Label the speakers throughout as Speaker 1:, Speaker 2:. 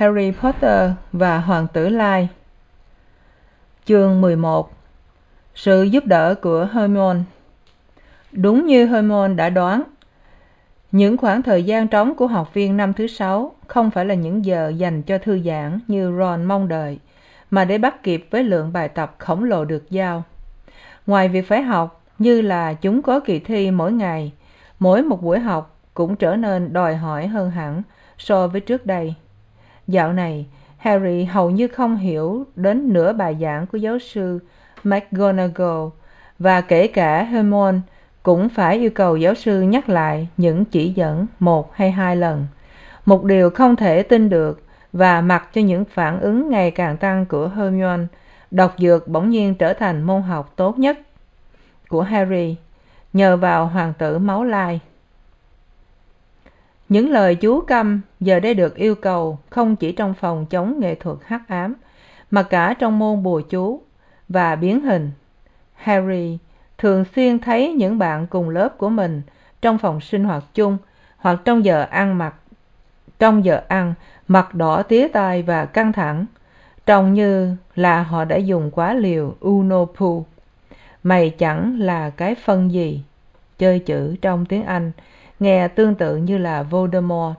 Speaker 1: harry potter và hoàng tử lai. Chương mười một. Sự giúp đỡ của hermione. Đúng như hermione đã đoán, những khoảng thời gian trống của học viên năm thứ sáu không phải là những giờ dành cho thư giãn như ron mong đợi, mà để bắt kịp với lượng bài tập khổng lồ được giao. Ngoài việc phải học như là chúng có kỳ thi mỗi ngày, mỗi một buổi học cũng trở nên đòi hỏi hơn hẳn so với trước đây dạo này, harry hầu như không hiểu đến nửa bài giảng của giáo sư mcgonagall và kể cả hermione cũng phải yêu cầu giáo sư nhắc lại những chỉ dẫn một hay hai lần. Một điều không thể tin được và mặc cho những phản ứng ngày càng tăng của hermione, độc dược bỗng nhiên trở thành môn học tốt nhất của harry. Nhờ vào hoàng tử máu lai những lời chú câm giờ đây được yêu cầu không chỉ trong phòng chống nghệ thuật hắc ám, mà cả trong môn bùa chú và biến hình. Harry thường xuyên thấy những bạn cùng lớp của mình trong phòng sinh hoạt chung hoặc trong giờ ăn mặc, trong giờ ăn mặt đỏ tía tai và căng thẳng, trông như là họ đã dùng quá liều unopu mày chẳng là cái phân gì, chơi chữ trong tiếng anh nghe tương tự như là voldemort.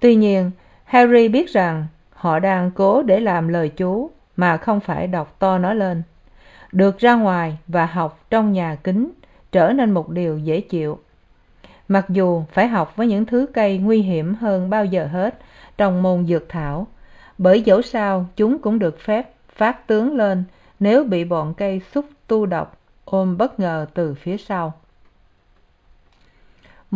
Speaker 1: Tuy nhiên, harry biết rằng họ đang cố để làm lời chú mà không phải đọc to nó lên. Được ra ngoài và học trong nhà kính trở nên một điều dễ chịu. Mặc dù phải học với những thứ cây nguy hiểm hơn bao giờ hết trong môn dược thảo, bởi dẫu sao chúng cũng được phép phát tướng lên nếu bị bọn cây xúc tu độc ôm bất ngờ từ phía sau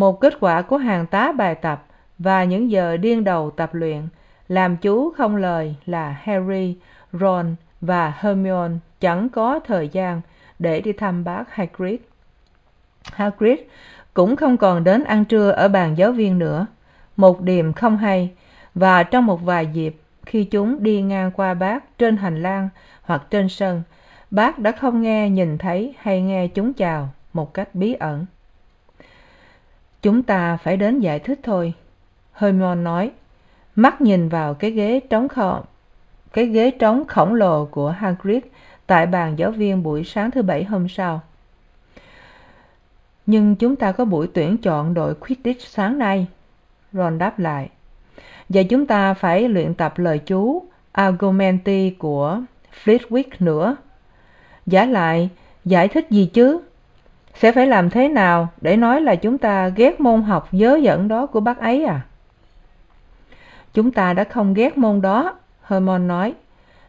Speaker 1: một kết quả của hàng tá bài tập và những giờ điên đầu tập luyện, làm chú không lời là harry, ron và hermione chẳng có thời gian để đi thăm bác hagrid. Hagrid cũng không còn đến ăn trưa ở bàn giáo viên nữa. Một điềm không hay và trong một vài dịp khi chúng đi ngang qua bác trên hành lang hoặc trên sân, bác đã không nghe nhìn thấy hay nghe chúng chào một cách bí ẩn chúng ta phải đến giải thích thôi. Hermione nói, mắt nhìn vào cái ghế trống khọ cái ghế trống khổng lồ của hagrid tại bàn giáo viên buổi sáng thứ bảy hôm sau. Nhưng chúng ta có buổi tuyển chọn đội quidditch sáng nay. Ron đáp lại, và chúng ta phải luyện tập lời chú, argumenti của flitwick nữa. Giả lại, giải thích gì chứ? Sẽ phải làm thế nào để nói là chúng ta ghét môn học dớ dẫn đó của bác ấy à? Chúng ta đã không ghét môn đó hermione nói.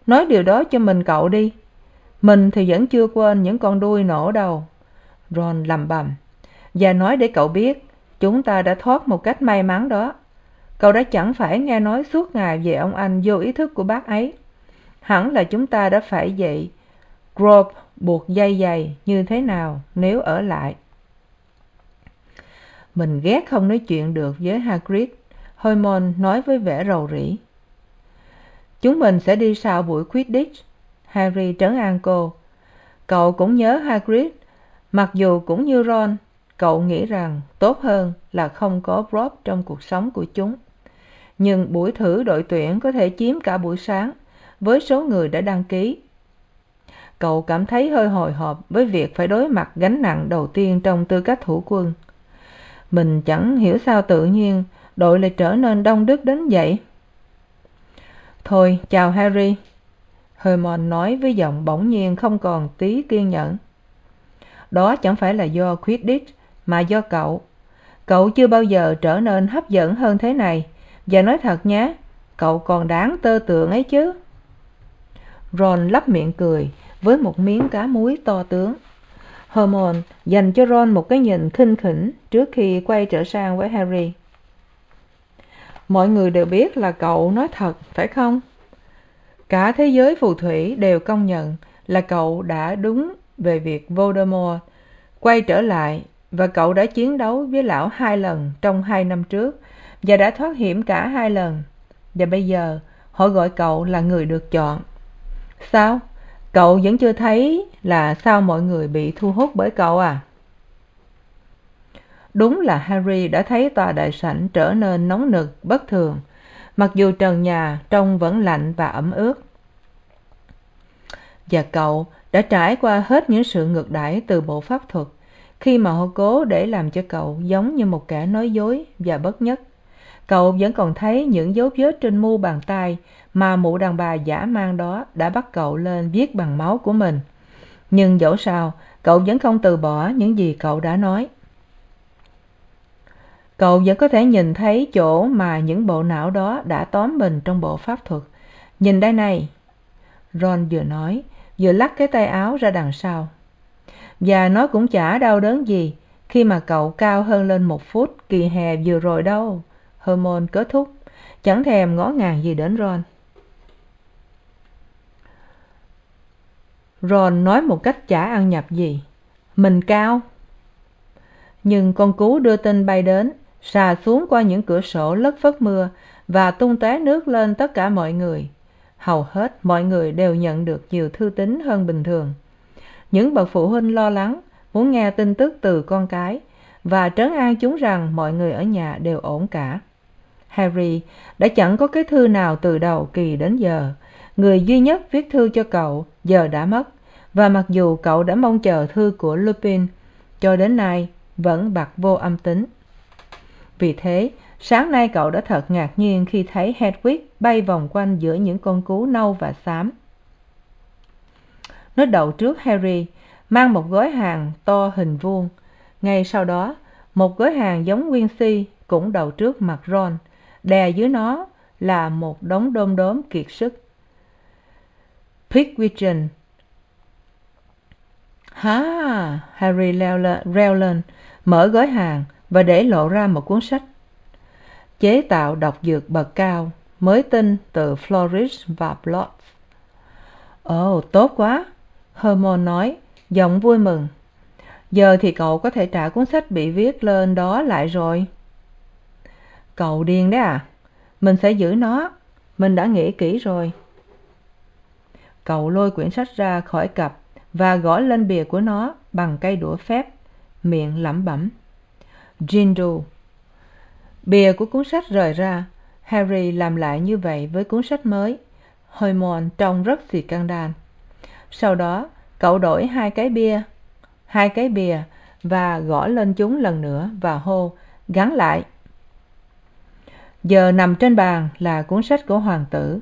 Speaker 1: Nói điều đó cho mình cậu đi. Mình thì vẫn chưa quên những con đuôi nổ đầu. ron lầm bầm. Và nói để cậu biết, chúng ta đã thoát một cách may mắn đó. Cậu đã chẳng phải nghe nói suốt ngày về ông anh vô ý thức của bác ấy. Hẳn là chúng ta đã phải dậy. grove buộc dây giày như thế nào nếu ở lại. Mình ghét không nói chuyện được với hagrid, hermione nói với vẻ rầu rĩ. Chúng mình sẽ đi sau buổi quidditch, harry trấn an cô. Cậu cũng nhớ hagrid, mặc dù cũng như ron, cậu nghĩ rằng tốt hơn là không có rob trong cuộc sống của chúng. Nhưng buổi thử đội tuyển có thể chiếm cả buổi sáng với số người đã đăng ký cậu cảm thấy hơi hồi hộp với việc phải đối mặt gánh nặng đầu tiên trong tư cách thủ quân. Mình chẳng hiểu sao tự nhiên đội lại trở nên đông đúc đến vậy. Thôi, chào harry. Hermione nói với giọng bỗng nhiên không còn tí kiên nhẫn. Đó chẳng phải là do quidditch, mà do cậu. Cậu chưa bao giờ trở nên hấp dẫn hơn thế này. Và nói thật nhé, cậu còn đáng tơ tượng ấy chứ. Ron lấp miệng cười với một miếng cá muối to tướng. Hermione dành cho ron một cái nhìn khinh khỉnh trước khi quay trở sang với harry. Mọi người đều biết là cậu nói thật, phải không? Cả thế giới phù thủy đều công nhận là cậu đã đúng về việc voldemort quay trở lại và cậu đã chiến đấu với lão hai lần trong hai năm trước và đã thoát hiểm cả hai lần. Và bây giờ, họ gọi cậu là người được chọn. Sao? Cậu vẫn chưa thấy là sao mọi người bị thu hút bởi cậu à? Đúng là harry đã thấy tòa đại sảnh trở nên nóng nực, bất thường. Mặc dù trần nhà, trông vẫn lạnh và ẩm ướt. Và cậu đã trải qua hết những sự ngược đãi từ bộ pháp thuật, khi mà họ cố để làm cho cậu giống như một kẻ nói dối và bất nhất cậu vẫn còn thấy những dấu vết trên mu bàn tay mà mụ đàn bà giả man đó đã bắt cậu lên viết bằng máu của mình. Nhưng dẫu sao, cậu vẫn không từ bỏ những gì cậu đã nói. Cậu vẫn có thể nhìn thấy chỗ mà những bộ não đó đã tóm mình trong bộ pháp thuật. Nhìn đây này, ron vừa nói, vừa lắc cái tay áo ra đằng sau. Và nó cũng chả đau đớn gì khi mà cậu cao hơn lên một phút kỳ hè vừa rồi đâu hermon kết thúc. Chẳng thèm ngó ngàng gì đến ron. Ron nói một cách chả ăn nhập gì. Mình cao. Nhưng con cú đưa tin bay đến, xà xuống qua những cửa sổ lất phất mưa và tung tóe nước lên tất cả mọi người. Hầu hết mọi người đều nhận được nhiều thư tín hơn bình thường. Những bậc phụ huynh lo lắng, muốn nghe tin tức từ con cái và trấn an chúng rằng mọi người ở nhà đều ổn cả harry, đã chẳng có cái thư nào từ đầu kỳ đến giờ. Người duy nhất viết thư cho cậu giờ đã mất, và mặc dù cậu đã mong chờ thư của lupin, cho đến nay vẫn bặt vô âm tính. Vì thế, sáng nay cậu đã thật ngạc nhiên khi thấy hedwig bay vòng quanh giữa những con cú nâu và xám. Nó đậu trước harry, mang một gói hàng to hình vuông. Ngay sau đó, một gói hàng giống nguyên si cũng đậu trước mặt ron đè dưới nó là một đống đom đóm kiệt sức. Pigwidgeon ha, harry reo lên mở gói hàng và để lộ ra một cuốn sách. Chế tạo độc dược bậc cao mới tinh từ flourish và blotts ồ tốt quá. Hermon nói giọng vui mừng. Giờ thì cậu có thể trả cuốn sách bị viết lên đó lại rồi cậu điên đấy à? Mình sẽ giữ nó. Mình đã nghĩ kỹ rồi. Cậu lôi quyển sách ra khỏi cặp và gõ lên bìa của nó bằng cây đũa phép, miệng lẩm bẩm. Jindu. Bìa của cuốn sách rời ra. Harry làm lại như vậy với cuốn sách mới. Hermione trông rất xì căng đan sau đó, cậu đổi hai cái bia hai cái bìa và gõ lên chúng lần nữa và hô, gắn lại giờ nằm trên bàn là cuốn sách của hoàng tử,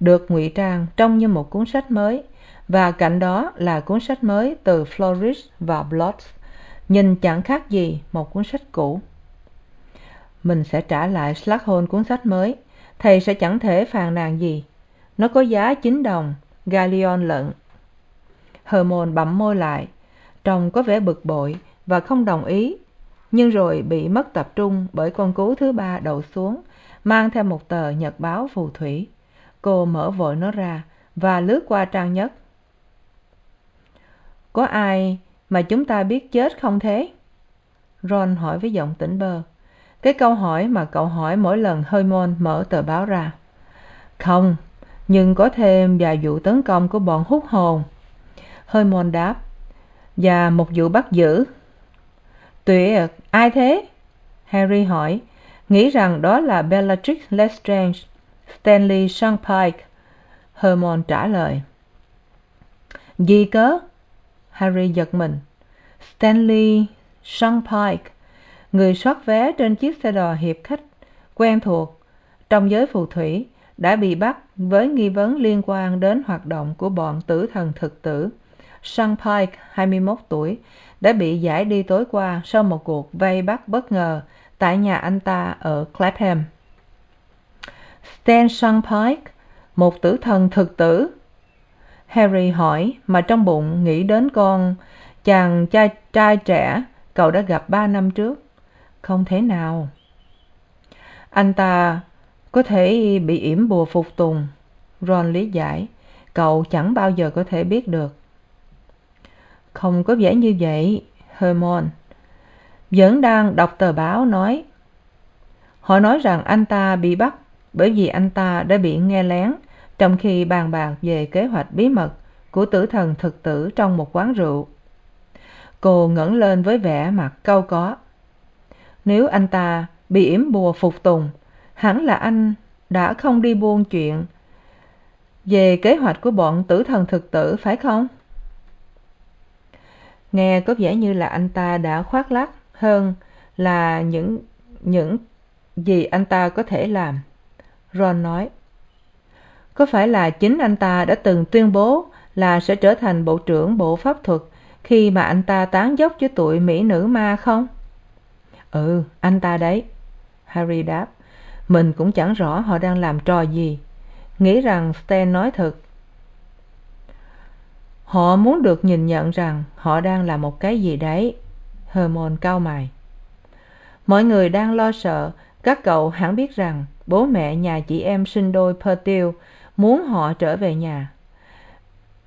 Speaker 1: được ngụy trang trông như một cuốn sách mới, và cạnh đó là cuốn sách mới từ flourish và blotts nhìn chẳng khác gì một cuốn sách cũ. Mình sẽ trả lại s cuốn sách mới. Thầy sẽ chẳng thể phàn nàn gì. Nó có giá chín đồng galleon lận. Hermon bặm môi lại. Trông có vẻ bực bội và không đồng ý, nhưng rồi bị mất tập trung bởi con cú thứ ba đậu xuống mang theo một tờ nhật báo phù thủy. Cô mở vội nó ra và lướt qua trang nhất. Có ai mà chúng ta biết chết không thế? Ron hỏi với giọng tỉnh bơ. Cái câu hỏi mà cậu hỏi mỗi lần hơi môn mở tờ báo ra. Không, nhưng có thêm vài vụ tấn công của bọn hút hồn. Hơi môn đáp. Và một vụ bắt giữ. Tuyệt, ai thế? Harry hỏi nghĩ rằng đó là bellatrix lestrange, stanley sunpike hermon trả lời. Gì cớ harry giật mình. Stanley sunpike người soát vé trên chiếc xe đò hiệp khách, quen thuộc, trong giới phù thủy, đã bị bắt với nghi vấn liên quan đến hoạt động của bọn tử thần thực tử. Sunpike hai mươi mốt tuổi, đã bị giải đi tối qua sau một cuộc vây bắt bất ngờ tại nhà anh ta ở clapham. Stan sunpike một tử thần thực tử. Harry hỏi, mà trong bụng nghĩ đến con chàng trai trai trẻ cậu đã gặp ba năm trước, không thể nào. Anh ta có thể bị yểm bùa phục tùng. Ron lý giải, cậu chẳng bao giờ có thể biết được. Không có vẻ như vậy hermon vẫn đang đọc tờ báo nói, họ nói rằng anh ta bị bắt bởi vì anh ta đã bị nghe lén trong khi bàn bạc về kế hoạch bí mật của tử thần thực tử trong một quán rượu. Cô ngẩng lên với vẻ mặt cau có. Nếu anh ta bị yểm bùa phục tùng, hẳn là anh đã không đi buôn chuyện về kế hoạch của bọn tử thần thực tử, phải không? Nghe có vẻ như là anh ta đã khoác lác hơn là những những gì anh ta có thể làm. Ron nói, có phải là chính anh ta đã từng tuyên bố là sẽ trở thành bộ trưởng bộ pháp thuật khi mà anh ta tán dốc với tụi mỹ nữ ma không? Ừ anh ta đấy, harry đáp. Mình cũng chẳng rõ họ đang làm trò gì. Nghĩ rằng stan nói thật. Họ muốn được nhìn nhận rằng họ đang làm một cái gì đấy hermon cau mày. Mọi người đang lo sợ. Các cậu hẳn biết rằng bố mẹ nhà chị em sinh đôi pertil muốn họ trở về nhà.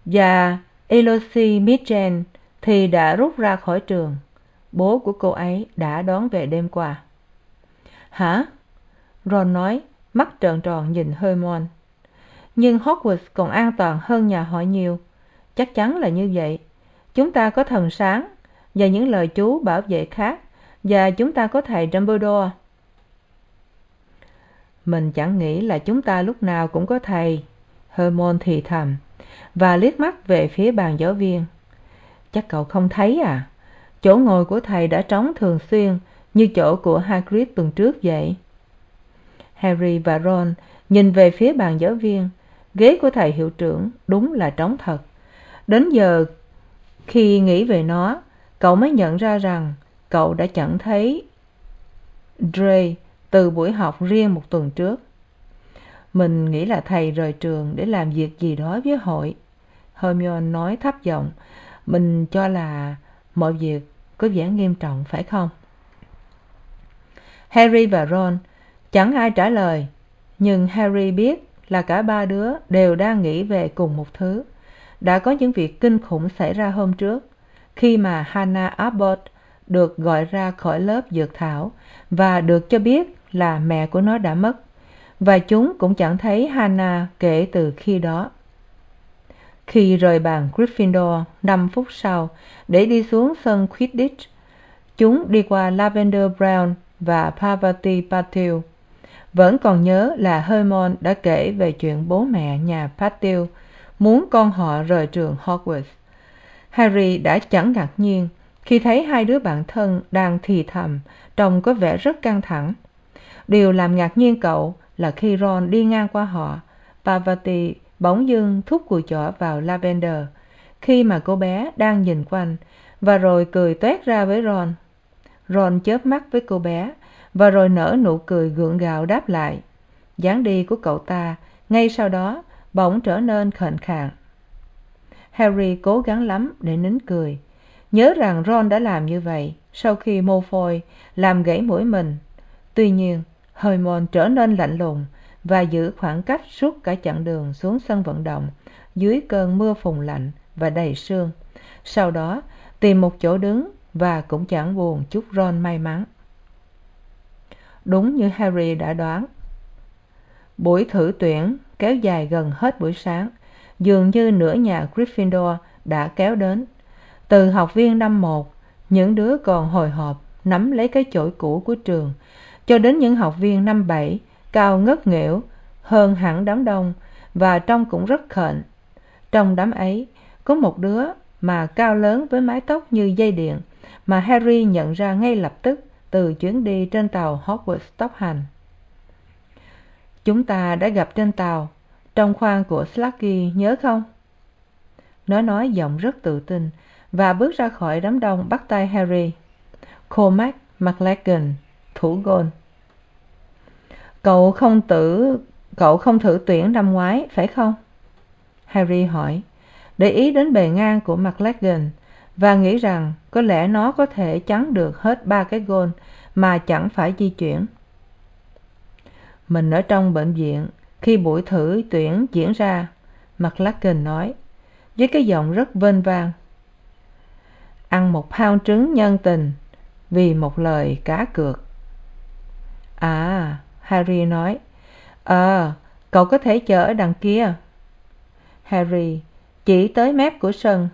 Speaker 1: Và eloise mitchell thì đã rút ra khỏi trường. Bố của cô ấy đã đón về đêm qua. Hả? Ron nói, mắt trợn tròn nhìn hermione nhưng hogwarts còn an toàn hơn nhà họ nhiều. Chắc chắn là như vậy. Chúng ta có thần sáng và những lời chú bảo vệ khác, và chúng ta có thầy dumbledore. Mình chẳng nghĩ là chúng ta lúc nào cũng có thầy hermione thì thầm, và liếc mắt về phía bàn giáo viên. Chắc cậu không thấy à? Chỗ ngồi của thầy đã trống thường xuyên, như chỗ của hagrid tuần trước vậy. Harry và ron nhìn về phía bàn giáo viên. Ghế của thầy hiệu trưởng đúng là trống thật. Đến giờ khi nghĩ về nó cậu mới nhận ra rằng cậu đã chẳng thấy dre từ buổi học riêng một tuần trước. Mình nghĩ là thầy rời trường để làm việc gì đó với hội. Hermione nói thấp giọng, mình cho là mọi việc có vẻ nghiêm trọng, phải không? Harry và ron chẳng ai trả lời, nhưng harry biết là cả ba đứa đều đang nghĩ về cùng một thứ. Đã có những việc kinh khủng xảy ra hôm trước khi mà hannah abbott được gọi ra khỏi lớp dược thảo và được cho biết là mẹ của nó đã mất. Và chúng cũng chẳng thấy hannah kể từ khi đó. Khi rời bàn gryffindor năm phút sau để đi xuống sân quidditch, chúng đi qua lavender brown và parvati patil. Vẫn còn nhớ là hermione đã kể về chuyện bố mẹ nhà patil muốn con họ rời trường hogwarts harry đã chẳng ngạc nhiên khi thấy hai đứa bạn thân đang thì thầm, trông có vẻ rất căng thẳng. Điều làm ngạc nhiên cậu là khi ron đi ngang qua họ parvati bỗng dưng thúc cùi chỏ vào lavender khi mà cô bé đang nhìn quanh và rồi cười toét ra với ron. Ron chớp mắt với cô bé và rồi nở nụ cười gượng gạo đáp lại. Dáng đi của cậu ta ngay sau đó bỗng trở nên khệnh khạng harry cố gắng lắm để nín cười. Nhớ rằng ron đã làm như vậy sau khi mô phôi làm gãy mũi mình. Tuy nhiên, hermione trở nên lạnh lùng và giữ khoảng cách suốt cả chặng đường xuống sân vận động dưới cơn mưa phùn lạnh và đầy sương. Sau đó, tìm một chỗ đứng và cũng chẳng buồn chúc ron may mắn. Đúng như harry đã đoán, buổi thử tuyển kéo dài gần hết buổi sáng dường như nửa nhà gryffindor đã kéo đến. Từ học viên năm một, những đứa còn hồi hộp nắm lấy cái chổi cũ của trường. Cho đến những học viên năm bảy, cao ngất nghểu hơn hẳn đám đông, và trông cũng rất khệnh trong đám ấy, có một đứa mà cao lớn với mái tóc như dây điện, mà harry nhận ra ngay lập tức từ chuyến đi trên tàu hogwarts tốc hành chúng ta đã gặp trên tàu trong khoang của sluggy nhớ không? Nó nói giọng rất tự tin và bước ra khỏi đám đông bắt tay harry. Cormac mclaggen thủ gôn. Cậu không tử, cậu không thử tuyển năm ngoái, phải không? Harry hỏi. Để ý đến bề ngang của mclaggen và nghĩ rằng có lẽ nó có thể chắn được hết ba cái gôn mà chẳng phải di chuyển. Mình ở trong bệnh viện khi buổi thử tuyển diễn ra mclaggen nói, với cái giọng rất vênh vang. Ăn một pound trứng nhân tình, vì một lời cá cược. À harry nói ờ cậu có thể chờ ở đằng kia. Harry, chỉ tới mép của sân.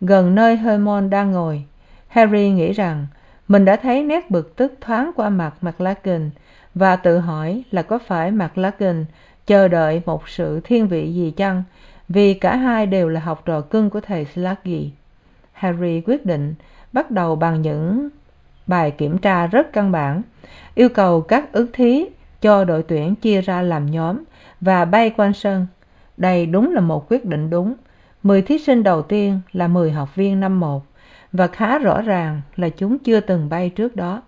Speaker 1: Gần nơi hermione đang ngồi, harry nghĩ rằng mình đã thấy nét bực tức thoáng qua mặt mclaggen và tự hỏi là có phải mclagan chờ đợi một sự thiên vị gì chăng? Vì cả hai đều là học trò cưng của thầy sluggy harry quyết định bắt đầu bằng những bài kiểm tra rất căn bản, yêu cầu các ước thí cho đội tuyển chia ra làm nhóm và bay quanh sân. Đây đúng là một quyết định đúng. Mười thí sinh đầu tiên là mười học viên năm một và khá rõ ràng là chúng chưa từng bay trước đó.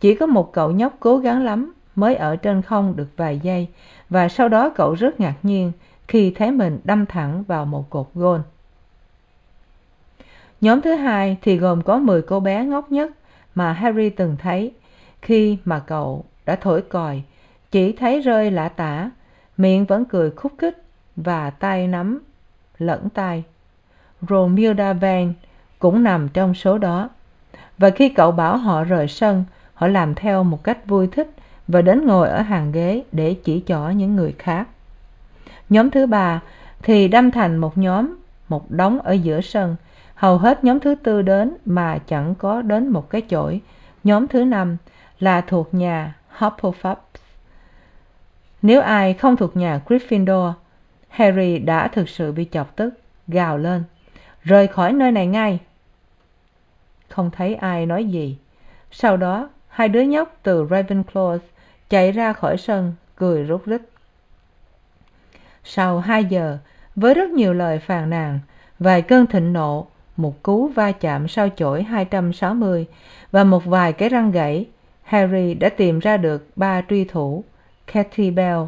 Speaker 1: Chỉ có một cậu nhóc cố gắng lắm mới ở trên không được vài giây, và sau đó cậu rất ngạc nhiên khi thấy mình đâm thẳng vào một cột gôn. Nhóm thứ hai thì gồm có mười cô bé ngốc nhất mà harry từng thấy khi mà cậu đã thổi còi, chỉ thấy rơi lả tả, miệng vẫn cười khúc khích và tay nắm lẫn tay romilda vane cũng nằm trong số đó, và khi cậu bảo họ rời sân, họ làm theo một cách vui thích và đến ngồi ở hàng ghế để chỉ trỏ những người khác. Nhóm thứ ba thì đâm thành một nhóm, một đống ở giữa sân. Hầu hết nhóm thứ tư đến mà chẳng có đến một cái chổi. Nhóm thứ năm là thuộc nhà hufflepuff nếu ai không thuộc nhà gryffindor, harry đã thực sự bị chọc tức, gào lên. Rời khỏi nơi này ngay. Không thấy ai nói gì. Sau đó, hai đứa nhóc từ ravenclaw chạy ra khỏi sân, cười rúc rích sau hai giờ, với rất nhiều lời phàn nàn, vài cơn thịnh nộ, một cú va chạm sau chổi hai trăm sáu mươi và một vài cái răng gãy, harry đã tìm ra được ba truy thủ katy bell,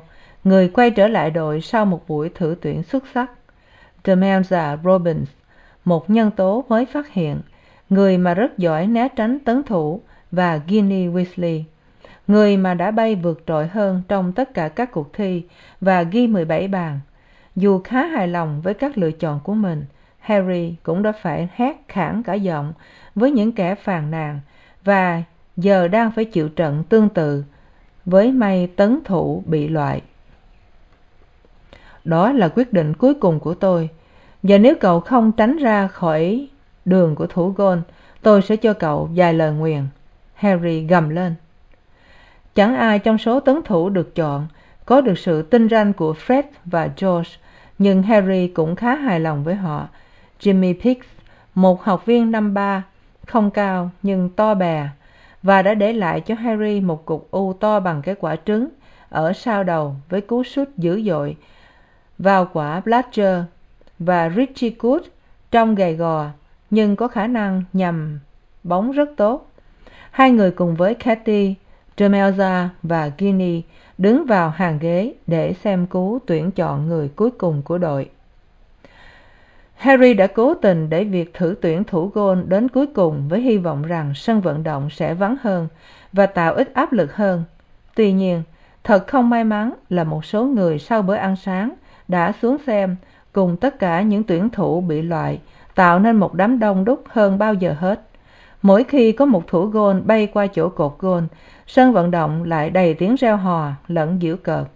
Speaker 1: người quay trở lại đội sau một buổi thử tuyển xuất sắc. Demelza robbins, một nhân tố mới phát hiện, người mà rất giỏi né tránh tấn thủ và ginny weasley người mà đã bay vượt trội hơn trong tất cả các cuộc thi và ghi mười bảy bàn. Dù khá hài lòng với các lựa chọn của mình, harry cũng đã phải hét khản cả giọng với những kẻ phàn nàn và giờ đang phải chịu trận tương tự với may tấn thủ bị loại. Đó là quyết định cuối cùng của tôi. Và nếu cậu không tránh ra khỏi đường của thủ gôn tôi sẽ cho cậu vài lời nguyền. Harry gầm lên chẳng ai trong số tấn thủ được chọn, có được sự tinh ranh của fred và george, nhưng harry cũng khá hài lòng với họ. Jimmy piggs một học viên năm ba, không cao nhưng to bè, và đã để lại cho harry một cục u to bằng cái quả trứng ở sau đầu với cú sút dữ dội vào quả Bludger và richie good trông gầy gò, nhưng có khả năng nhằm bóng rất tốt. Hai người cùng với katy tremelza và Guinea đứng vào hàng ghế để xem cú tuyển chọn người cuối cùng của đội. Harry đã cố tình để việc thử tuyển thủ gôn đến cuối cùng với hy vọng rằng sân vận động sẽ vắng hơn và tạo ít áp lực hơn. Tuy nhiên, thật không may mắn là một số người sau bữa ăn sáng đã xuống xem cùng tất cả những tuyển thủ bị loại, tạo nên một đám đông đúc hơn bao giờ hết mỗi khi có một thủ gôn bay qua chỗ cột gôn, sân vận động lại đầy tiếng reo hò, lẫn giễu cợt.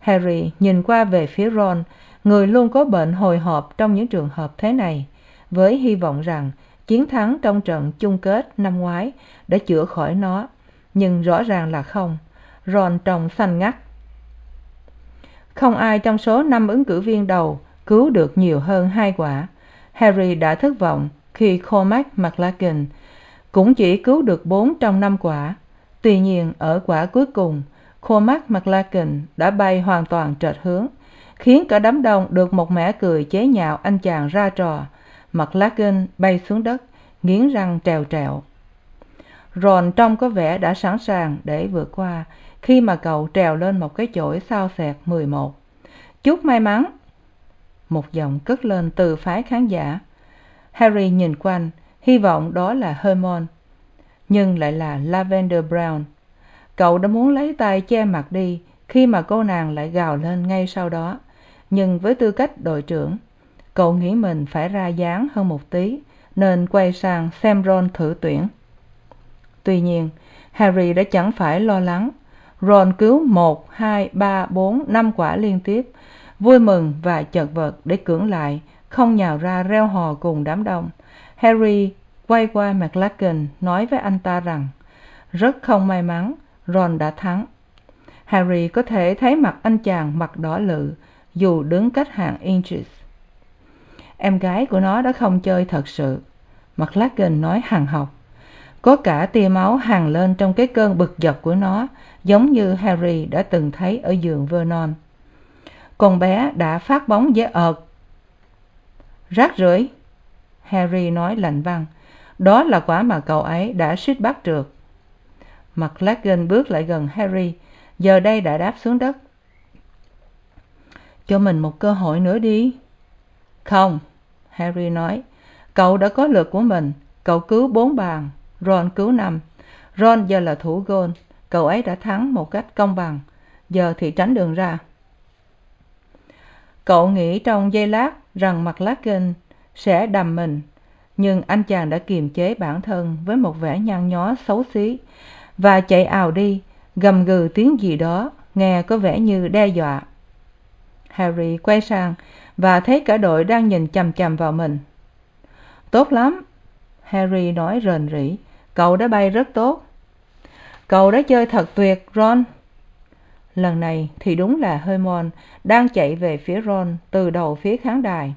Speaker 1: Harry nhìn qua về phía ron, người luôn có bệnh hồi hộp trong những trường hợp thế này, với hy vọng rằng chiến thắng trong trận chung kết năm ngoái đã chữa khỏi nó. Nhưng rõ ràng là không. Ron trông xanh ngắt. Không ai trong số năm ứng cử viên đầu cứu được nhiều hơn hai quả. Harry đã thất vọng khi cormac mclaggen cũng chỉ cứu được bốn trong năm quả. Tuy nhiên, ở quả cuối cùng, cormac mclaggen đã bay hoàn toàn trệch hướng, khiến cả đám đông được một mẻ cười chế nhạo anh chàng ra trò. Mclaggen bay xuống đất, nghiến răng trèo trẹo ron trông có vẻ đã sẵn sàng để vượt qua khi mà cậu trèo lên một cái chổi sao xẹt mười một. Chúc may mắn! Một giọng cất lên từ phái khán giả. Harry nhìn quanh hy vọng đó là hermione, nhưng lại là lavender brown. Cậu đã muốn lấy tay che mặt đi khi mà cô nàng lại gào lên ngay sau đó. Nhưng với tư cách đội trưởng, cậu nghĩ mình phải ra dáng hơn một tí, nên quay sang xem ron thử tuyển. Tuy nhiên, harry đã chẳng phải lo lắng. Ron cứu một, hai, ba, bốn, năm quả liên tiếp, vui mừng và chật vật để cưỡng lại, không nhào ra reo hò cùng đám đông harry quay qua mclaggen nói với anh ta rằng, rất không may mắn, ron đã thắng. Harry có thể thấy mặt anh chàng mặt đỏ lự, dù đứng cách hàng inches. Em gái của nó đã không chơi thật sự mclaggen nói hằng học. Có cả tia máu hằn lên trong cái cơn bực dọc của nó, giống như harry đã từng thấy ở giường vernon. Con bé đã phát bóng dễ ợt. Rác rưởi harry nói lạnh băng, đó là quả mà cậu ấy đã suýt bắt được. Mclaggen bước lại gần harry, giờ đây đã đáp xuống đất. Cho mình một cơ hội nữa đi. Không, harry nói, cậu đã có lượt của mình, cậu cứu bốn bàn, ron cứu năm. Ron giờ là thủ gôn, cậu ấy đã thắng một cách công bằng, giờ thì tránh đường ra. Cậu nghĩ trong giây lát rằng mclaggen sẽ đầm mình. Nhưng anh chàng đã kiềm chế bản thân với một vẻ nhăn nhó xấu xí và chạy ào đi, gầm gừ tiếng gì đó, nghe có vẻ như đe dọa. Harry quay sang và thấy cả đội đang nhìn chằm chằm vào mình. Tốt lắm, harry nói rền rĩ, cậu đã bay rất tốt. Cậu đã chơi thật tuyệt, ron. Lần này thì đúng là hermione đang chạy về phía ron từ đầu phía khán đài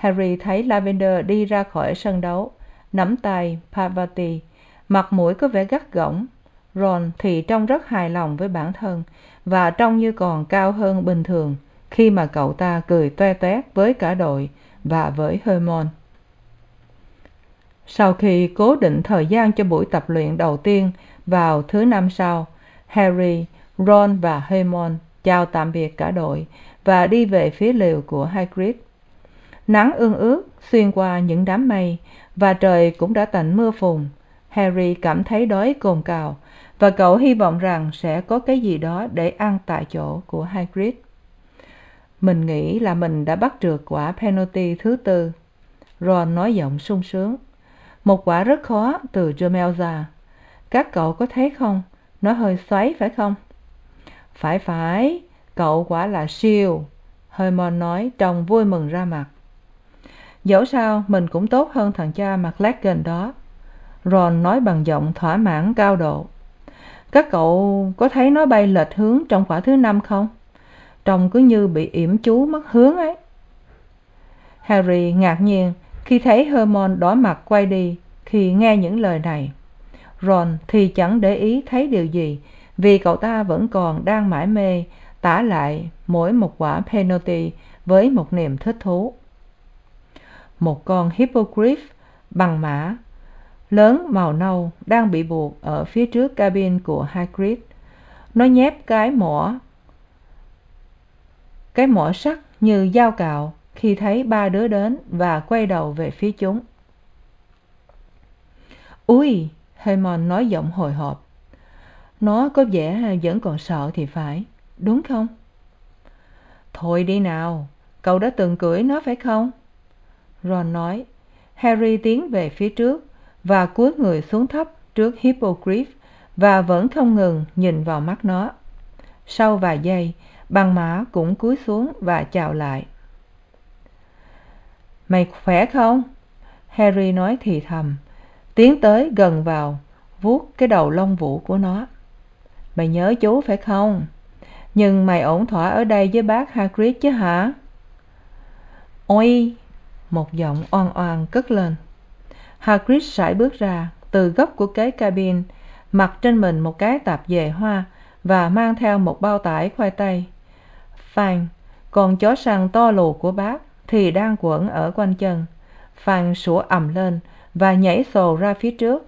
Speaker 1: harry thấy lavender đi ra khỏi sân đấu, nắm tay parvati, mặt mũi có vẻ gắt gỏng. Ron thì trông rất hài lòng với bản thân và trông như còn cao hơn bình thường khi mà cậu ta cười toe toét với cả đội và với hermione. Sau khi cố định thời gian cho buổi tập luyện đầu tiên vào thứ năm sau, harry, ron và hermione chào tạm biệt cả đội và đi về phía lều của hagrid nắng ương ướt xuyên qua những đám mây và trời cũng đã tạnh mưa phùn. Harry cảm thấy đói cồn cào và cậu hy vọng rằng sẽ có cái gì đó để ăn tại chỗ của hagrid. Mình nghĩ là mình đã bắt được quả penalty thứ tư. Ron nói giọng sung sướng. Một quả rất khó từ Jamelza. các cậu có thấy không? Nó hơi xoáy phải không? Phải phải. Cậu quả là siêu, hermione nói trông vui mừng ra mặt dẫu sao, mình cũng tốt hơn thằng cha mặt lát gần đó. Ron nói bằng giọng thỏa mãn cao độ. Các cậu có thấy nó bay lệch hướng trong quả thứ năm không? Trông cứ như bị yểm chú mất hướng ấy. Harry ngạc nhiên khi thấy hermione đỏ mặt quay đi khi nghe những lời này. Ron thì chẳng để ý thấy điều gì, vì cậu ta vẫn còn đang mải mê tả lại mỗi một quả penalty với một niềm thích thú một con hippogriff bằng mã lớn màu nâu đang bị buộc ở phía trước cabin của hagrid. Nó nhép cái mỏ cái mỏ sắt như dao cạo khi thấy ba đứa đến và quay đầu về phía chúng. Ui hermione nói giọng hồi hộp. Nó có vẻ vẫn còn sợ thì phải, đúng không? Thôi đi nào, cậu đã từng cưỡi nó phải không? Ron nói. Harry tiến về phía trước và cúi người xuống thấp trước hippogriff và vẫn không ngừng nhìn vào mắt nó. Sau vài giây, băng mã cũng cúi xuống và chào lại. Mày khỏe không? Harry nói thì thầm, tiến tới gần vào, vuốt cái đầu lông vũ của nó. Mày nhớ chú phải không? Nhưng mày ổn thỏa ở đây với bác hagrid chứ hả? Ôi một giọng oan oan cất lên. Hagrid sải bước ra, từ góc của kế cabin, mặc trên mình một cái tạp dề hoa và mang theo một bao tải khoai tây. Phàn con chó săn to lù của bác thì đang quẩn ở quanh chân. Phàn sủa ầm lên và nhảy xồ ra phía trước.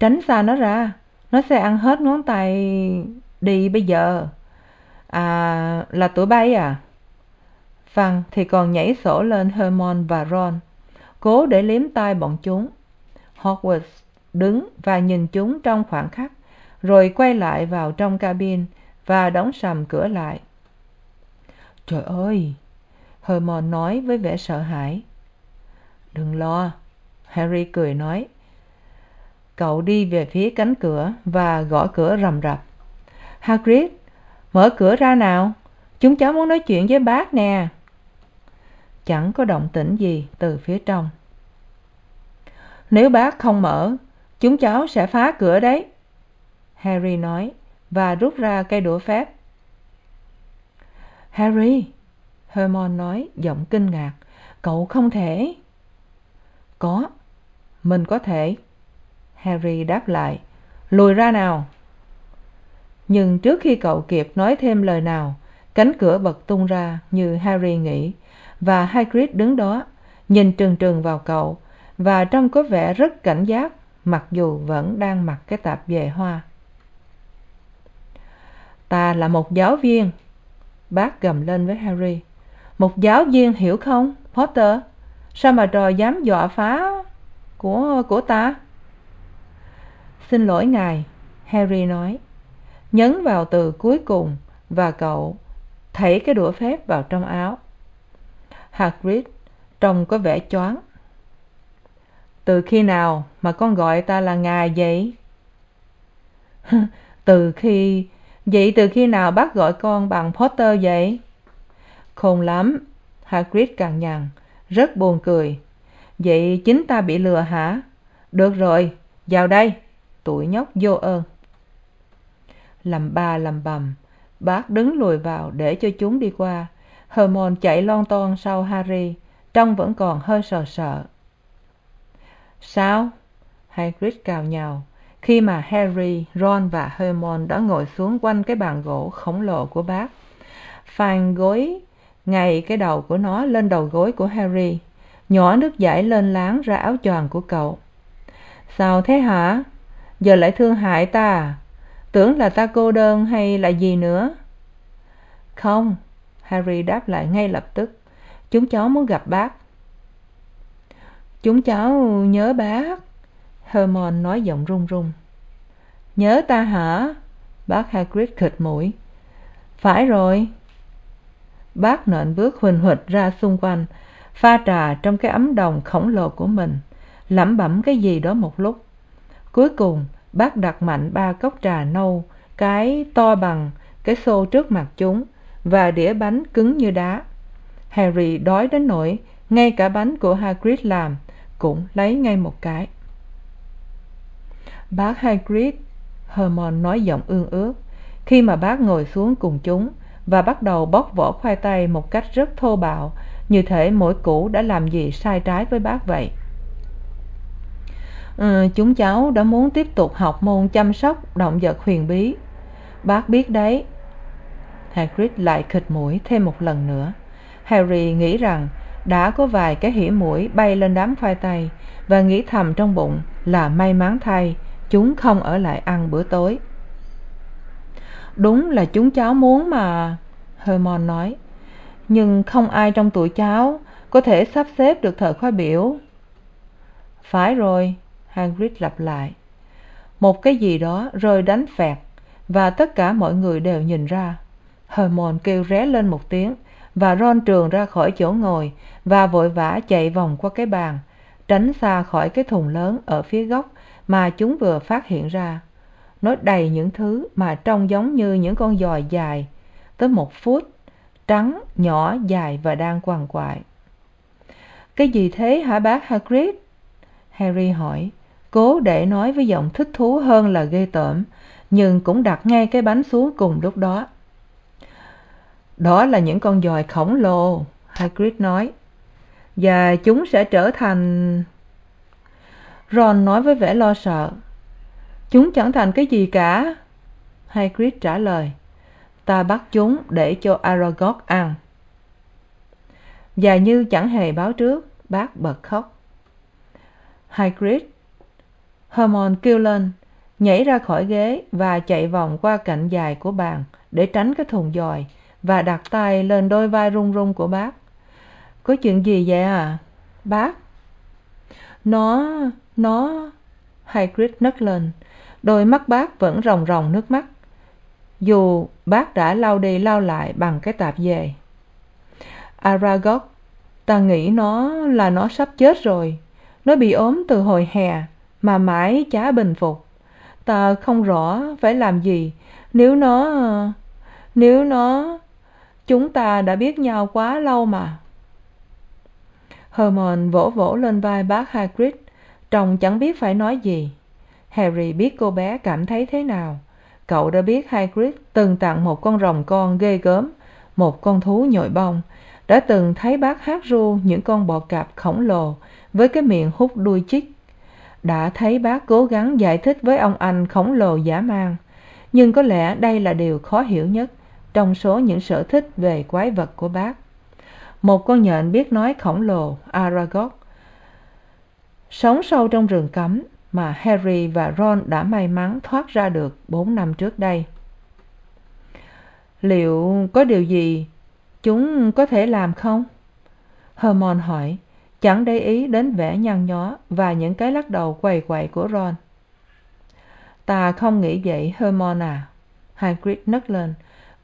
Speaker 1: Tránh xa nó ra, nó sẽ ăn hết ngón tay đi bây giờ. À là tụi bay à? Phan thì còn nhảy sổ lên hermione và ron. Cố để liếm tai bọn chúng. Hogwarts đứng và nhìn chúng trong khoảng khắc, rồi quay lại vào trong cabin và đóng sầm cửa lại. Trời ơi! Hermione nói với vẻ sợ hãi. Đừng lo, harry cười nói. Cậu đi về phía cánh cửa và gõ cửa rầm rập. Hagrid, mở cửa ra nào. Chúng cháu muốn nói chuyện với bác nè chẳng có động tĩnh gì từ phía trong. Nếu bác không mở, chúng cháu sẽ phá cửa đấy, harry nói và rút ra cây đũa phép. Harry, hermione nói giọng kinh ngạc, cậu không thể. Có, mình có thể, harry đáp lại. Lùi ra nào. Nhưng trước khi cậu kịp nói thêm lời nào, cánh cửa bật tung ra như harry nghĩ và hagrid đứng đó, nhìn trừng trừng vào cậu. Và trông có vẻ rất cảnh giác, mặc dù vẫn đang mặc cái tạp dề hoa. Ta là một giáo viên, bác gầm lên với harry. Một giáo viên hiểu không, potter? Sao mà trò dám dọa phá của của ta? Xin lỗi ngài, harry nói. Nhấn vào từ cuối cùng và cậu thảy cái đũa phép vào trong áo hagrid trông có vẻ choáng. Từ khi nào mà con gọi ta là ngài vậy? Từ khi, vậy từ khi nào bác gọi con bằng potter vậy? Khôn lắm, hagrid cằn nhằn, rất buồn cười. Vậy chính ta bị lừa hả? Được rồi, vào đây, tụi nhóc vô ơn. Lầm ba lầm bầm, bác đứng lùi vào để cho chúng đi qua hermione chạy lon ton sau harry, trông vẫn còn hơi sợ sợ sao? Hagrid cào nhào. Khi mà harry, ron và hermione đã ngồi xuống quanh cái bàn gỗ khổng lồ của bác, phàn gối ngay cái đầu của nó lên đầu gối của harry, nhỏ nước dãi lên láng ra áo choàng của cậu. Sao thế hả? Giờ lại thương hại ta à? Tưởng là ta cô đơn hay là gì nữa? Không harry đáp lại ngay lập tức. Chúng cháu muốn gặp bác. Chúng cháu nhớ bác, hermione nói giọng run run. Nhớ ta hả? Bác hagrid khịt mũi. Phải rồi. Bác nện bước huỳnh huỵch ra xung quanh, pha trà trong cái ấm đồng khổng lồ của mình, lẩm bẩm cái gì đó một lúc. Cuối cùng, bác đặt mạnh ba cốc trà nâu, cái to bằng cái xô trước mặt chúng và đĩa bánh cứng như đá. Harry đói đến nỗi ngay cả bánh của hagrid làm cũng lấy ngay một cái. Bác hagrid hermione nói giọng ương ước. Khi mà bác ngồi xuống cùng chúng và bắt đầu bóc vỏ khoai tây một cách rất thô bạo như thể mỗi củ đã làm gì sai trái với bác vậy. Ừ, chúng cháu đã muốn tiếp tục học môn chăm sóc động vật huyền bí. Bác biết đấy hagrid lại khịt mũi thêm một lần nữa. Harry nghĩ rằng đã có vài cái hỉ mũi bay lên đám khoai tây và nghĩ thầm trong bụng là may mắn thay, chúng không ở lại ăn bữa tối. Đúng là chúng cháu muốn mà, hermione nói. Nhưng không ai trong tụi cháu có thể sắp xếp được thời khóa biểu. Phải rồi, hagrid lặp lại. Một cái gì đó rơi đánh phẹt và tất cả mọi người đều nhìn ra hermon kêu ré lên một tiếng, và ron trường ra khỏi chỗ ngồi, và vội vã chạy vòng qua cái bàn, tránh xa khỏi cái thùng lớn ở phía góc mà chúng vừa phát hiện ra. Nó đầy những thứ mà trông giống như những con giòi dài, tới một phút, trắng, nhỏ, dài và đang quằn quại. Cái gì thế hả bác hagrid? Harry hỏi. Cố để nói với giọng thích thú hơn là ghê tởm, nhưng cũng đặt ngay cái bánh xuống cùng lúc đó đó là những con giòi khổng lồ, hagrid nói. Và chúng sẽ trở thành ron nói với vẻ lo sợ. Chúng chẳng thành cái gì cả, hagrid trả lời. Ta bắt chúng để cho aragog ăn. Và như chẳng hề báo trước, bác bật khóc. Hagrid, hermione kêu lên, nhảy ra khỏi ghế và chạy vòng qua cạnh dài của bàn để tránh cái thùng dòi và đặt tay lên đôi vai run run của bác. Có chuyện gì vậy à bác? Nó nó, hagrid nấc lên. Đôi mắt bác vẫn ròng ròng nước mắt. Dù bác đã lau đi lau lại bằng cái tạp dề aragog, ta nghĩ nó là nó sắp chết rồi. Nó bị ốm từ hồi hè mà mãi chả bình phục. Ta không rõ phải làm gì. Nếu nó nếu nó chúng ta đã biết nhau quá lâu mà. Hermione vỗ vỗ lên vai bác hagrid, trông chẳng biết phải nói gì. Harry biết cô bé cảm thấy thế nào. Cậu đã biết hagrid từng tặng một con rồng con ghê gớm, một con thú nhồi bông, đã từng thấy bác hát ru những con bọ cạp khổng lồ với cái miệng hút đuôi chích đã thấy bác cố gắng giải thích với ông anh khổng lồ dã man nhưng có lẽ đây là điều khó hiểu nhất trong số những sở thích về quái vật của bác. Một con nhện biết nói khổng lồ, aragog, sống sâu trong rừng cấm mà harry và ron đã may mắn thoát ra được bốn năm trước đây. Liệu có điều gì chúng có thể làm không? Hermione hỏi, chẳng để ý đến vẻ nhăn nhó và những cái lắc đầu quầy quậy của ron. Ta không nghĩ vậy, hermione à hagrid nấc lên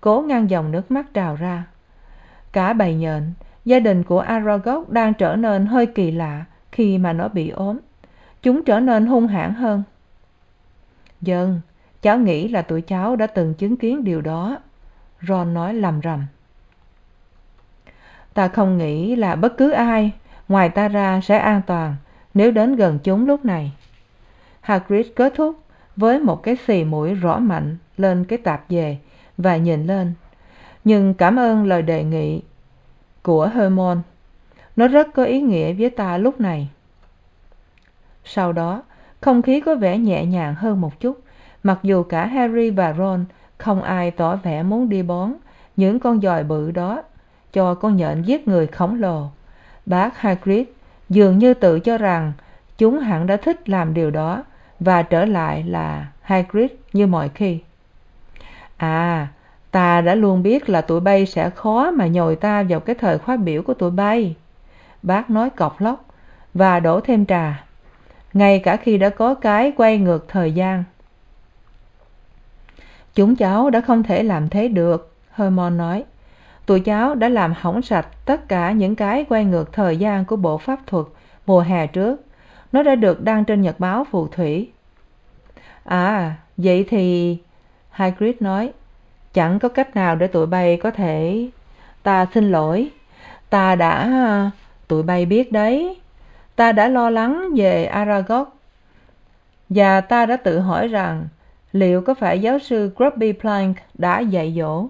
Speaker 1: cố ngăn dòng nước mắt trào ra. Cả bầy nhện, gia đình của aragog đang trở nên hơi kỳ lạ khi mà nó bị ốm. Chúng trở nên hung hãn hơn. Vâng cháu nghĩ là tụi cháu đã từng chứng kiến điều đó, ron nói lầm rầm. Ta không nghĩ là bất cứ ai ngoài ta ra sẽ an toàn nếu đến gần chúng lúc này. Hagrid kết thúc với một cái xì mũi rõ mạnh lên cái tạp dề và nhìn lên. Nhưng cảm ơn lời đề nghị của hermione. Nó rất có ý nghĩa với ta lúc này. Sau đó, không khí có vẻ nhẹ nhàng hơn một chút. Mặc dù cả harry và ron không ai tỏ vẻ muốn đi bón, những con giòi bự đó cho con nhện giết người khổng lồ. Bác hagrid dường như tự cho rằng chúng hẳn đã thích làm điều đó và trở lại là hagrid như mọi khi à ta đã luôn biết là tụi bay sẽ khó mà nhồi ta vào cái thời khóa biểu của tụi bay. Bác nói cọc lóc và đổ thêm trà. Ngay cả khi đã có cái quay ngược thời gian. Chúng cháu đã không thể làm thế được, hermon nói. Tụi cháu đã làm hỏng sạch tất cả những cái quay ngược thời gian của bộ pháp thuật mùa hè trước. Nó đã được đăng trên nhật báo phù thủy. À vậy thì hagrid nói, chẳng có cách nào để tụi bay có thể, ta xin lỗi, ta đã, tụi bay biết đấy, ta đã lo lắng về aragog, và ta đã tự hỏi rằng liệu có phải giáo sư grubby plank đã dạy dỗ?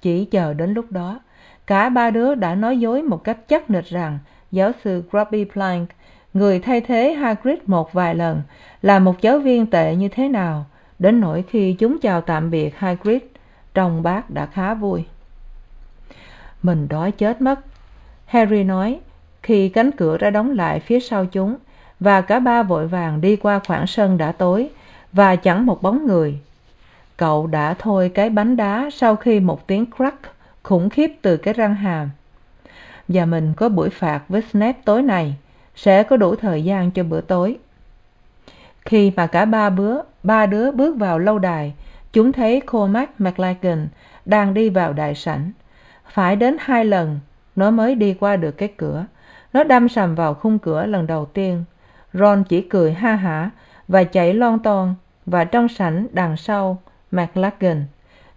Speaker 1: Chỉ chờ đến lúc đó, cả ba đứa đã nói dối một cách chắc nịch rằng giáo sư grubby plank, người thay thế hagrid một vài lần, là một giáo viên tệ như thế nào đến nỗi khi chúng chào tạm biệt hagrid, trong bác đã khá vui. Mình đói chết mất. Harry nói, khi cánh cửa đã đóng lại phía sau chúng, và cả ba vội vàng đi qua khoảng sân đã tối, và chẳng một bóng người. Cậu đã thôi cái bánh đá sau khi một tiếng crack khủng khiếp từ cái răng hàm và mình có buổi phạt với snape tối nay sẽ có đủ thời gian cho bữa tối khi mà cả ba bứa, ba đứa bước vào lâu đài, chúng thấy cormac mclaggen đang đi vào đại sảnh. Phải đến hai lần, nó mới đi qua được cái cửa. Nó đâm sầm vào khung cửa lần đầu tiên. Ron chỉ cười ha hả và chạy lon ton, và trong sảnh đằng sau mclaggen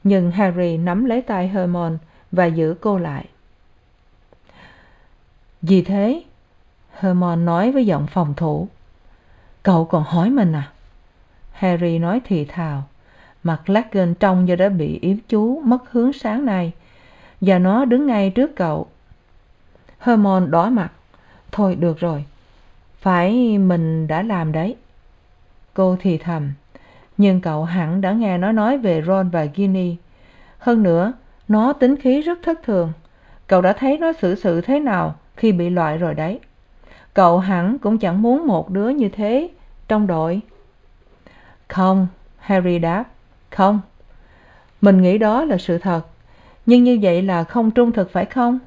Speaker 1: nhưng harry nắm lấy tay hermione và giữ cô lại. Gì thế? Hermione nói với giọng phòng thủ cậu còn hỏi mình à? Harry nói thì thào. Mặt laggen trông như đã bị yếm chú mất hướng sáng nay, và nó đứng ngay trước cậu. Hermione đỏ mặt. Thôi được rồi, phải mình đã làm đấy. Cô thì thầm, nhưng cậu hẳn đã nghe nó nói về ron và ginny. Hơn nữa, nó tính khí rất thất thường. Cậu đã thấy nó xử sự thế nào khi bị loại rồi đấy. Cậu hẳn cũng chẳng muốn một đứa như thế trong đội. Không, harry đáp. Không. Mình nghĩ đó là sự thật, nhưng như vậy là không trung thực phải không?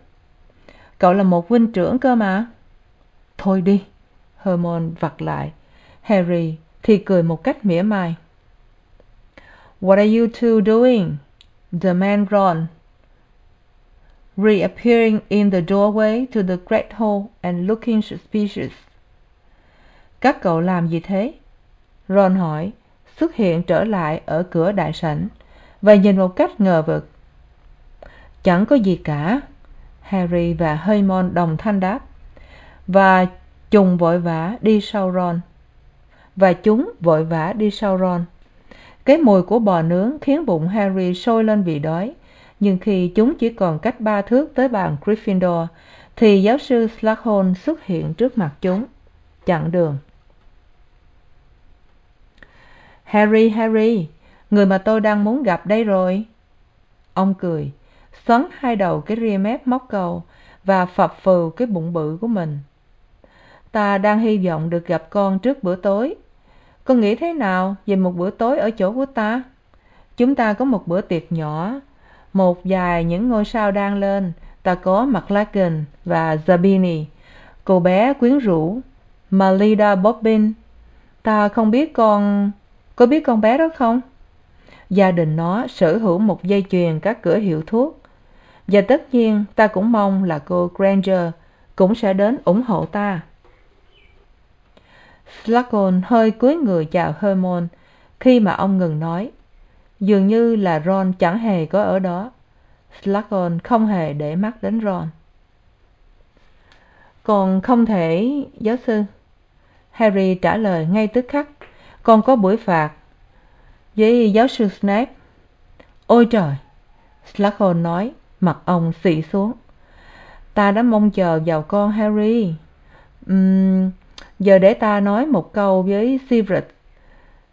Speaker 1: Cậu là một huynh trưởng cơ mà. Thôi đi, hermione vặt lại. Harry thì cười một cách mỉa mai. What are you two doing? The man ron. Reappearing in the doorway to the great hall and looking suspicious các cậu làm gì thế? Ron hỏi, xuất hiện trở lại ở cửa đại sảnh, và nhìn một cách ngờ vực. Chẳng có gì cả, harry và hermione đồng thanh đáp, và trùng vội vã đi sau ron. Và chúng vội vã đi sau ron. Cái mùi của bò nướng khiến bụng harry sôi lên vì đói, nhưng khi chúng chỉ còn cách ba thước tới bàn gryffindor, thì giáo sư s xuất hiện trước mặt chúng. Chặn đường harry harry, người mà tôi đang muốn gặp đây rồi. Ông cười, xoắn hai đầu cái ria mép móc câu và phập phừ cái bụng bự của mình. Ta đang hy vọng được gặp con trước bữa tối. Con nghĩ thế nào về một bữa tối ở chỗ của ta? Chúng ta có một bữa tiệc nhỏ, một vài những ngôi sao đang lên. Ta có mclaggen và zabini cô bé quyến rũ malida bobbin. Ta không biết con có biết con bé đó không? Gia đình nó sở hữu một dây chuyền các cửa hiệu thuốc. Và tất nhiên, ta cũng mong là cô granger cũng sẽ đến ủng hộ ta. S hơi cúi người chào hermione khi mà ông ngừng nói. Dường như là ron chẳng hề có ở đó. S không hề để mắt đến ron. Còn không thể, giáo sư? Harry trả lời ngay tức khắc con có buổi phạt. Với giáo sư snape. Ôi trời! S nói, mặt ông xị xuống. Ta đã mong chờ vào con harry. Ừm, giờ để ta nói một câu với severus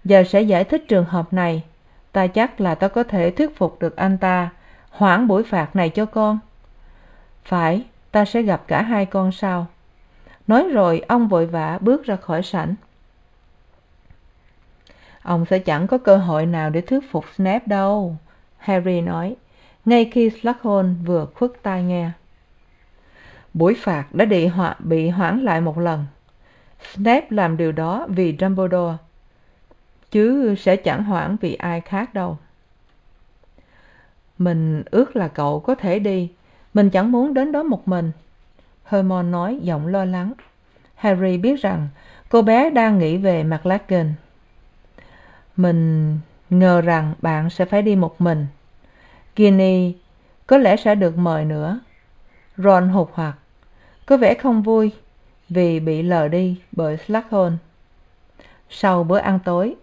Speaker 1: và sẽ giải thích trường hợp này. Ta chắc là ta có thể thuyết phục được anh ta, hoãn buổi phạt này cho con. Phải, ta sẽ gặp cả hai con sau. Nói rồi, ông vội vã bước ra khỏi sảnh ông sẽ chẳng có cơ hội nào để thuyết phục snape đâu, harry nói, ngay khi s vừa khuất tai nghe. Buổi phạt đã bị hoãn lại một lần. Snape làm điều đó vì dumbledore, chứ sẽ chẳng hoãn vì ai khác đâu. Mình ước là cậu có thể đi, mình chẳng muốn đến đó một mình, hermione nói giọng lo lắng. Harry biết rằng cô bé đang nghĩ về mclaggen mình ngờ rằng bạn sẽ phải đi một mình. Ginny, có lẽ sẽ được mời nữa. Ron hụt hoặc, có vẻ không vui vì bị lờ đi bởi s sau bữa ăn tối,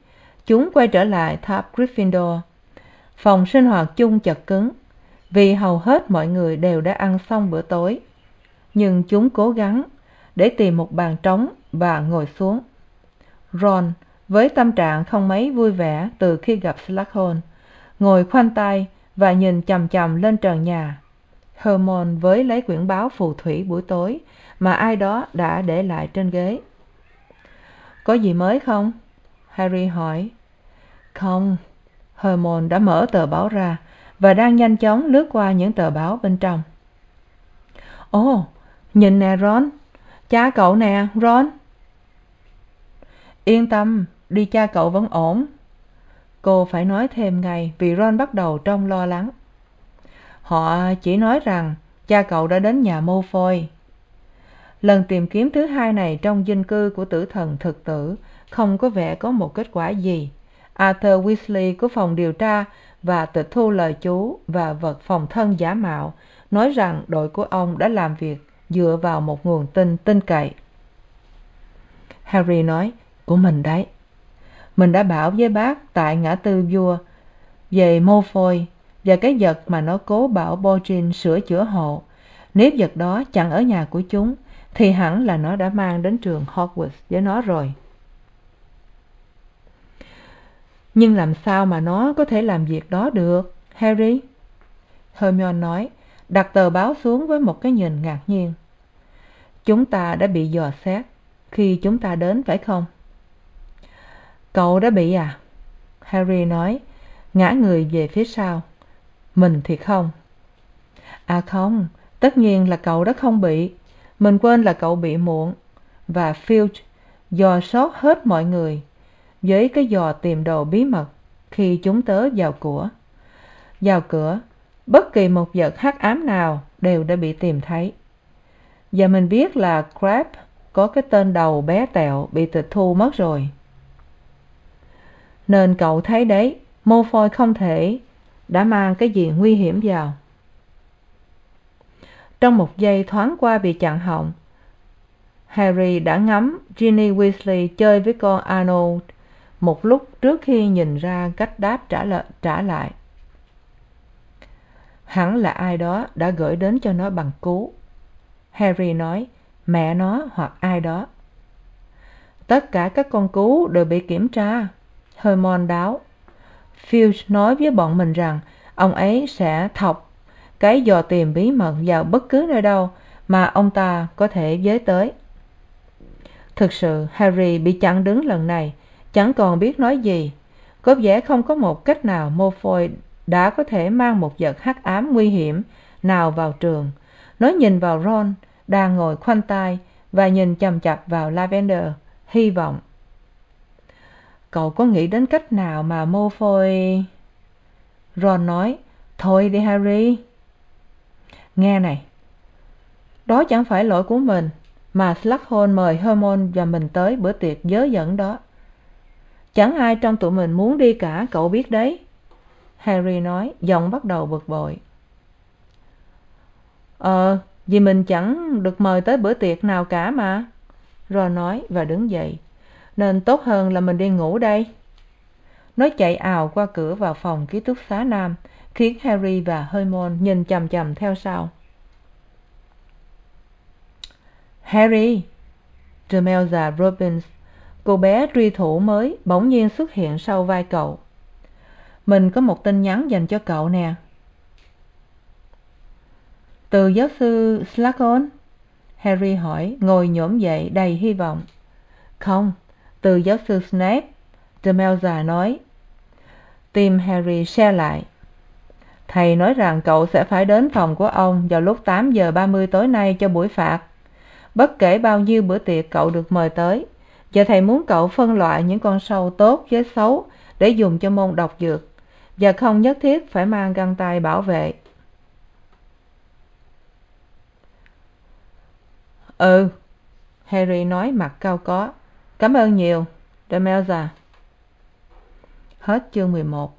Speaker 1: chúng quay trở lại tháp gryffindor. Phòng sinh hoạt chung chật cứng vì hầu hết mọi người đều đã ăn xong bữa tối. Nhưng chúng cố gắng để tìm một bàn trống và ngồi xuống. Ron với tâm trạng không mấy vui vẻ từ khi gặp s ngồi khoanh tay và nhìn chằm chằm lên trần nhà, hermione với lấy quyển báo phù thủy buổi tối mà ai đó đã để lại trên ghế. Có gì mới không? Harry hỏi. Không, hermione đã mở tờ báo ra và đang nhanh chóng lướt qua những tờ báo bên trong. Ồ, nhìn nè, ron. Cha cậu nè, ron. Yên tâm đi cha cậu vẫn ổn. Cô phải nói thêm ngay vì ron bắt đầu trông lo lắng. Họ chỉ nói rằng cha cậu đã đến nhà mô phôi lần tìm kiếm thứ hai này trong dinh cư của tử thần thực tử không có vẻ có một kết quả gì. Arthur weasley của phòng điều tra và tịch thu lời chú và vật phòng thân giả mạo nói rằng đội của ông đã làm việc dựa vào một nguồn tin tin cậy. Harry nói, của mình đấy mình đã bảo với bác tại ngã tư vua về mô phôi và cái vật mà nó cố bảo Borgin sửa chữa hộ. Nếu vật đó chẳng ở nhà của chúng, thì hẳn là nó đã mang đến trường hogwarts với nó rồi. Nhưng làm sao mà nó có thể làm việc đó được, harry? Hermione nói, đặt tờ báo xuống với một cái nhìn ngạc nhiên. Chúng ta đã bị dò xét khi chúng ta đến, phải không? Cậu đã bị à? Harry nói, ngã người về phía sau. Mình thì không. À không, tất nhiên là cậu đã không bị. Mình quên là cậu bị muộn. Và filch dò sót hết mọi người với cái dò tìm đồ bí mật khi chúng tớ vào cửa. Vào cửa, bất kỳ một vật hắc ám nào đều đã bị tìm thấy. Và mình biết là crab có cái tên đầu bé tẹo bị tịch thu mất rồi nên cậu thấy đấy mô phôi không thể đã mang cái gì nguy hiểm vào. Trong một giây thoáng qua bị chặn họng, harry đã ngắm ginny weasley chơi với con arnold một lúc trước khi nhìn ra cách đáp trả lại. Hẳn là ai đó đã gửi đến cho nó bằng cú harry nói, mẹ nó hoặc ai đó. Tất cả các con cú đều bị kiểm tra hermon đáo. Filch nói với bọn mình rằng, ông ấy sẽ thọc cái dò tìm bí mật vào bất cứ nơi đâu mà ông ta có thể với tới. Thực sự, harry bị chặn đứng lần này, chẳng còn biết nói gì. Có vẻ không có một cách nào mô phôi đã có thể mang một vật hắc ám nguy hiểm nào vào trường. Nó nhìn vào ron đang ngồi khoanh tay và nhìn chằm chặp vào lavender, hy vọng cậu có nghĩ đến cách nào mà mô phôi ron nói, thôi đi, harry. Nghe này, đó chẳng phải lỗi của mình, mà s mời hermione và mình tới bữa tiệc dớ dẫn đó. Chẳng ai trong tụi mình muốn đi cả, cậu biết đấy, harry nói, giọng bắt đầu bực bội. Ờ vì mình chẳng được mời tới bữa tiệc nào cả mà, ron nói và đứng dậy nên tốt hơn là mình đi ngủ đây. Nó chạy ào qua cửa vào phòng ký túc xá nam, khiến harry và hermione nhìn chằm chằm theo sau. Harry! Demelza Robbins cô bé truy thủ mới bỗng nhiên xuất hiện sau vai cậu. Mình có một tin nhắn dành cho cậu nè. Từ giáo sư s harry hỏi, ngồi nhổm dậy đầy hy vọng. Không từ giáo sư snape Demelza nói tim harry se lại. Thầy nói rằng cậu sẽ phải đến phòng của ông vào lúc tám giờ ba mươi tối nay cho buổi phạt. Bất kể bao nhiêu bữa tiệc cậu được mời tới và thầy muốn cậu phân loại những con sâu tốt với xấu để dùng cho môn độc dược, và không nhất thiết phải mang găng tay bảo vệ. Ừ harry nói mặt cao có cảm ơn nhiều demelza hết chương mười một.